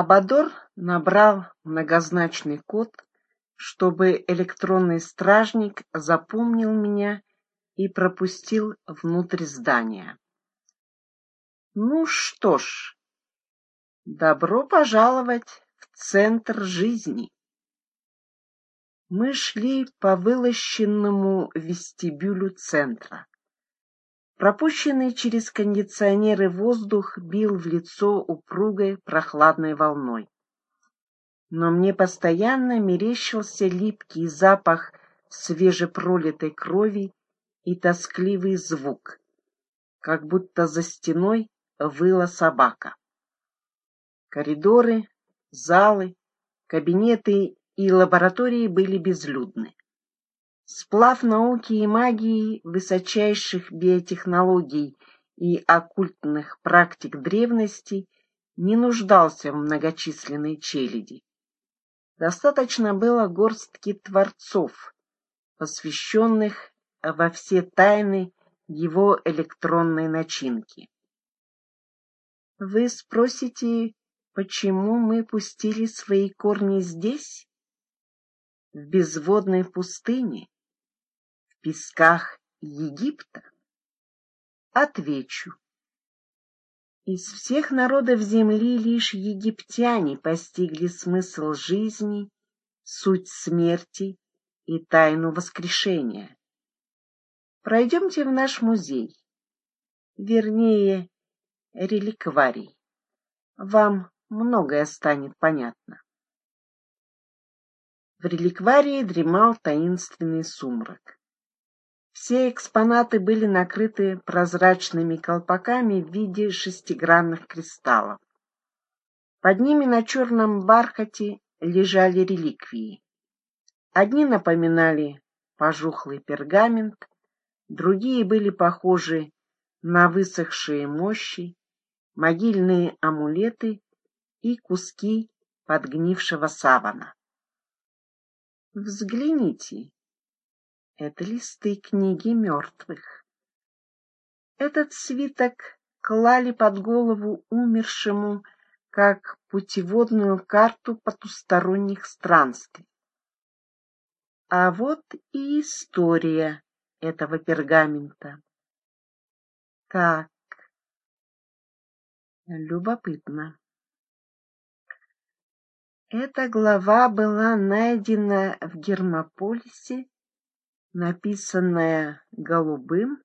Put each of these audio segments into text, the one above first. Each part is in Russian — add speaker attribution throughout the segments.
Speaker 1: Абадор набрал многозначный код, чтобы электронный стражник запомнил меня и пропустил внутрь здания. Ну что ж, добро пожаловать в центр жизни. Мы шли по вылощенному вестибюлю центра. Пропущенный через кондиционеры воздух бил в лицо упругой прохладной волной. Но мне постоянно мерещился липкий запах свежепролитой крови и тоскливый звук, как будто за стеной выла собака. Коридоры, залы, кабинеты и лаборатории были безлюдны. Сплав науки и магии, высочайших биотехнологий и оккультных практик древности не нуждался в многочисленной челяди. Достаточно было горстки творцов, посвященных во все тайны его электронной начинки. Вы спросите, почему мы пустили свои корни здесь, в безводной пустыне? Песках Египта? Отвечу. Из всех народов земли лишь египтяне постигли смысл жизни, суть смерти и тайну воскрешения. Пройдемте в наш музей, вернее, реликварий. Вам многое станет понятно. В реликварии дремал таинственный сумрак. Все экспонаты были накрыты прозрачными колпаками в виде шестигранных кристаллов. Под ними на черном бархате лежали реликвии. Одни напоминали пожухлый пергамент, другие были похожи на высохшие мощи, могильные амулеты и куски подгнившего савана. Взгляните, это листы книги мертвых. Этот свиток клали под голову умершему как путеводную карту потусторонних странствий. А вот и история этого пергамента. Так, любопытно. Эта глава была найдена в Гермополисе написанное голубым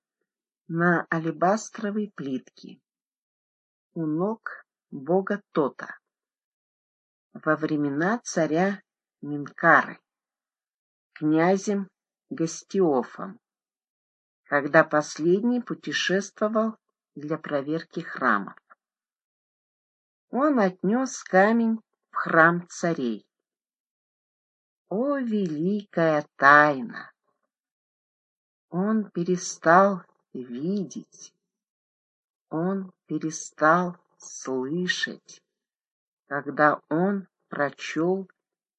Speaker 1: на алебастровой плитке у ног бога Тота во времена царя Минкары, князем Гастиофом, когда последний путешествовал для проверки храмов. Он отнес камень в храм царей. О, великая тайна! Он перестал видеть, он перестал слышать, когда он прочел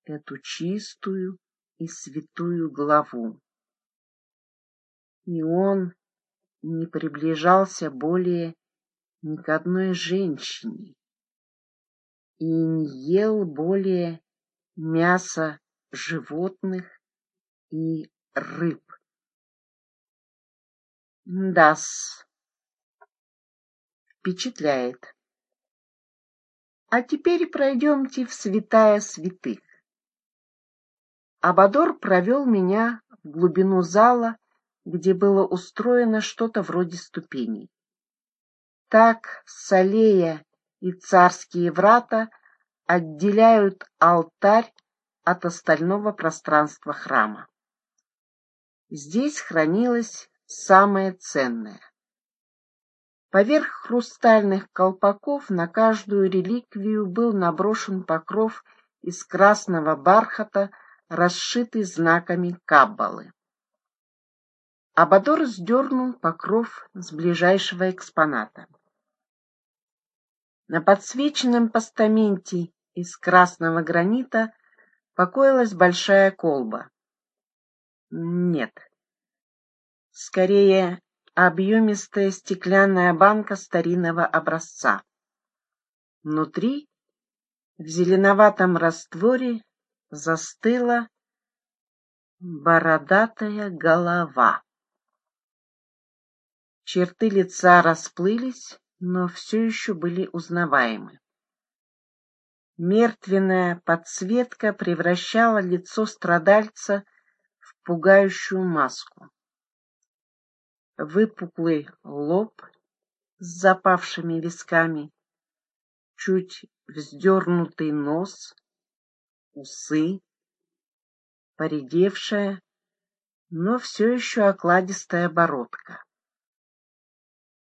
Speaker 1: эту чистую и святую главу. И он не приближался более ни к одной женщине и не ел более мяса животных и рыб. Дас. Впечатляет. А теперь пройдемте в святая святых. Абадор провел меня в глубину зала, где было устроено что-то вроде ступеней. Так Салея и царские врата отделяют алтарь от остального пространства храма. Здесь хранилось самое ценное. Поверх хрустальных колпаков на каждую реликвию был наброшен покров из красного бархата, расшитый знаками каббалы. Абадор сдернул покров с ближайшего экспоната. На подсвеченном постаменте из красного гранита покоилась большая колба. Нет, скорее объемистая стеклянная банка старинного образца. Внутри В зеленоватом растворе застыла бородатая голова. Черты лица расплылись, но все еще были узнаваемы. Мертвенная подсветка превращала лицо страдальца в пугающую маску. Выпуклый лоб с запавшими висками, чуть вздернутый нос, усы, поредевшая, но все еще окладистая бородка.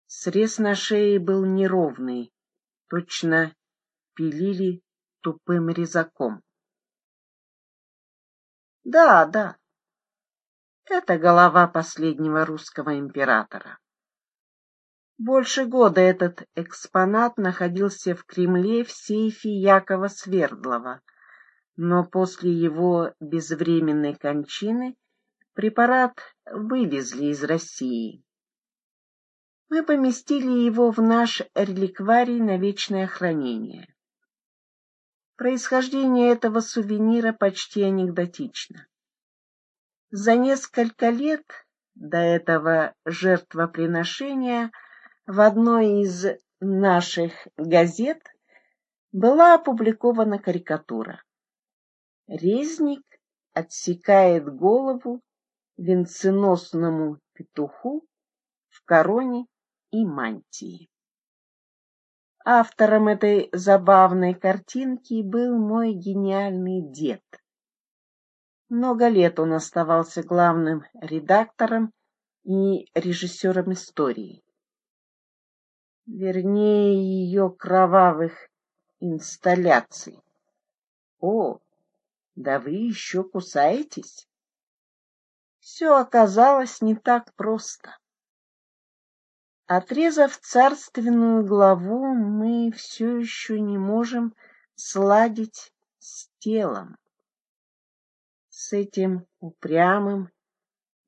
Speaker 1: Срез на шее был неровный, точно пилили тупым резаком. Да, да, это голова последнего русского императора. Больше года этот экспонат находился в Кремле в сейфе Якова Свердлова, но после его безвременной кончины препарат вывезли из России. Мы поместили его в наш реликварий на вечное хранение. Происхождение этого сувенира почти анекдотично. За несколько лет до этого жертвоприношения в одной из наших газет была опубликована карикатура. Резник отсекает голову венценосному петуху в короне и мантии. Автором этой забавной картинки был мой гениальный дед. Много лет он оставался главным редактором и режиссером истории вернее ее кровавых инсталляций. О, да вы еще кусаетесь? Все оказалось не так просто. Отрезав царственную главу, мы все еще не можем сладить с телом, с этим упрямым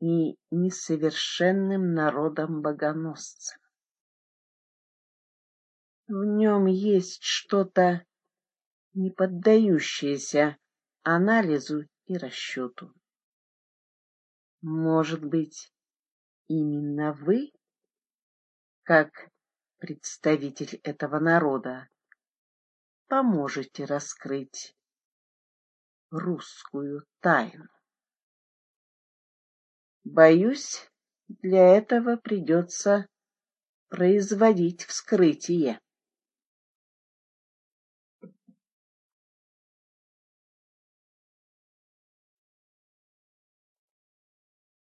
Speaker 1: и несовершенным народом-богоносцем. В нем есть что-то не поддающееся анализу и расчету. Может быть, именно вы, как представитель этого народа, поможете раскрыть русскую тайну. Боюсь, для этого придется производить вскрытие.